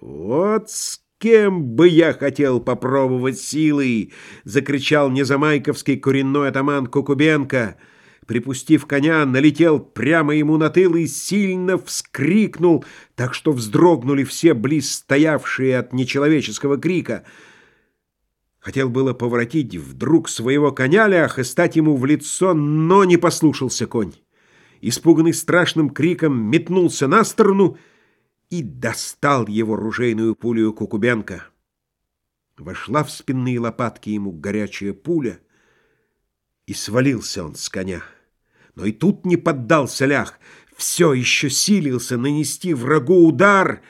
«Вот с кем бы я хотел попробовать силы!» — закричал незамайковский коренной атаман Кукубенко. Припустив коня, налетел прямо ему на тыл и сильно вскрикнул, так что вздрогнули все близ стоявшие от нечеловеческого крика. Хотел было поворотить вдруг своего коня лях и стать ему в лицо, но не послушался конь. Испуганный страшным криком метнулся на сторону — и достал его ружейную пулю Кукубенко. Вошла в спинные лопатки ему горячая пуля, и свалился он с коня. Но и тут не поддался лях, все еще силился нанести врагу удар,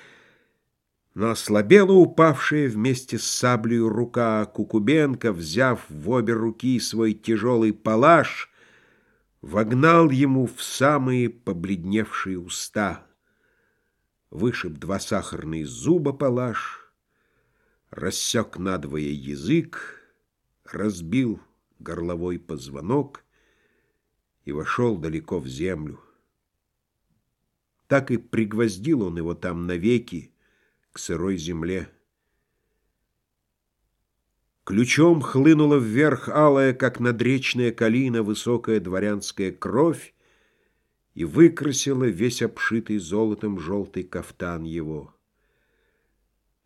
но ослабела упавшая вместе с саблею рука Кукубенко, взяв в обе руки свой тяжелый палаш, вогнал ему в самые побледневшие уста вышиб два сахарные зуба палаш, рассек надвое язык, разбил горловой позвонок и вошел далеко в землю. Так и пригвоздил он его там навеки к сырой земле. Ключом хлынула вверх алая, как надречная калина, высокая дворянская кровь, и выкрасила весь обшитый золотом желтый кафтан его.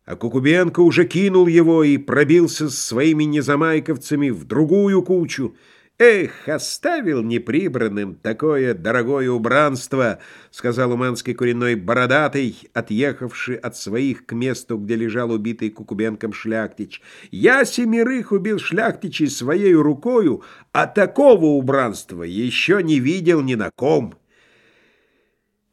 А Кукубенко уже кинул его и пробился с своими незамайковцами в другую кучу. «Эх, оставил неприбранным такое дорогое убранство», — сказал уманский куриной бородатый, отъехавший от своих к месту, где лежал убитый Кукубенком шляхтич. «Я семерых убил шляхтичей своей рукою, а такого убранства еще не видел ни на ком».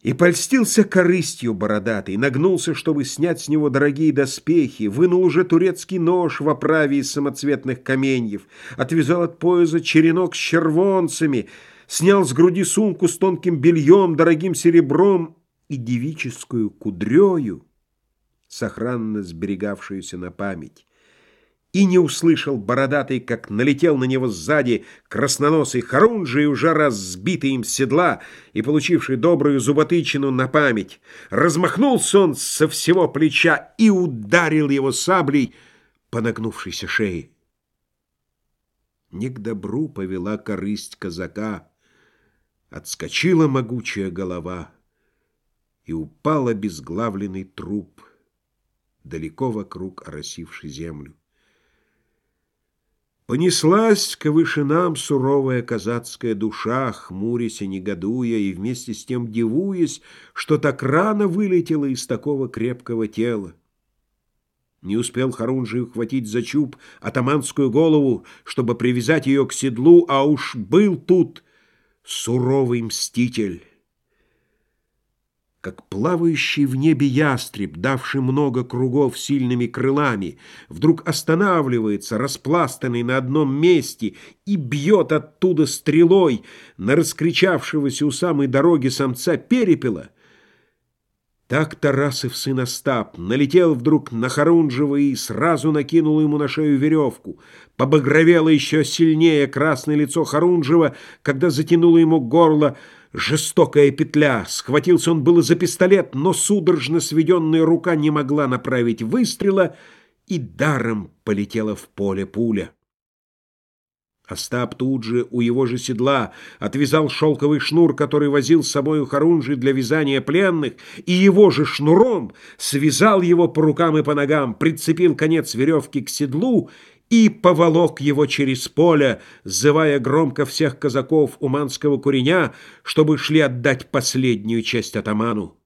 И польстился корыстью бородатый, нагнулся, чтобы снять с него дорогие доспехи, вынул уже турецкий нож в оправе из самоцветных каменьев, отвязал от пояса черенок с червонцами, снял с груди сумку с тонким бельем, дорогим серебром и девическую кудрею, сохранно сберегавшуюся на память и не услышал бородатый, как налетел на него сзади красноносый Харунжий, уже разбитый им седла и получивший добрую зуботычину на память. Размахнулся он со всего плеча и ударил его саблей по нагнувшейся шее. Не к добру повела корысть казака, отскочила могучая голова, и упал обезглавленный труп, далеко вокруг оросивший землю. Понеслась к вышинам суровая казацкая душа, хмурясь и негодуя, и вместе с тем дивуясь, что так рано вылетела из такого крепкого тела. Не успел Харунжий ухватить за чуб атаманскую голову, чтобы привязать ее к седлу, а уж был тут суровый мститель как плавающий в небе ястреб, давший много кругов сильными крылами, вдруг останавливается, распластанный на одном месте, и бьет оттуда стрелой на раскричавшегося у самой дороги самца перепела. Так Тарасов сын Остап налетел вдруг на Харунжева и сразу накинул ему на шею веревку. Побагровело еще сильнее красное лицо Харунжева, когда затянуло ему горло, Жестокая петля. Схватился он было за пистолет, но судорожно сведенная рука не могла направить выстрела, и даром полетела в поле пуля. Остап тут же у его же седла отвязал шелковый шнур, который возил с собой у Харунжи для вязания пленных, и его же шнуром связал его по рукам и по ногам, прицепил конец веревки к седлу и поволок его через поле, зывая громко всех казаков уманского куреня, чтобы шли отдать последнюю часть атаману.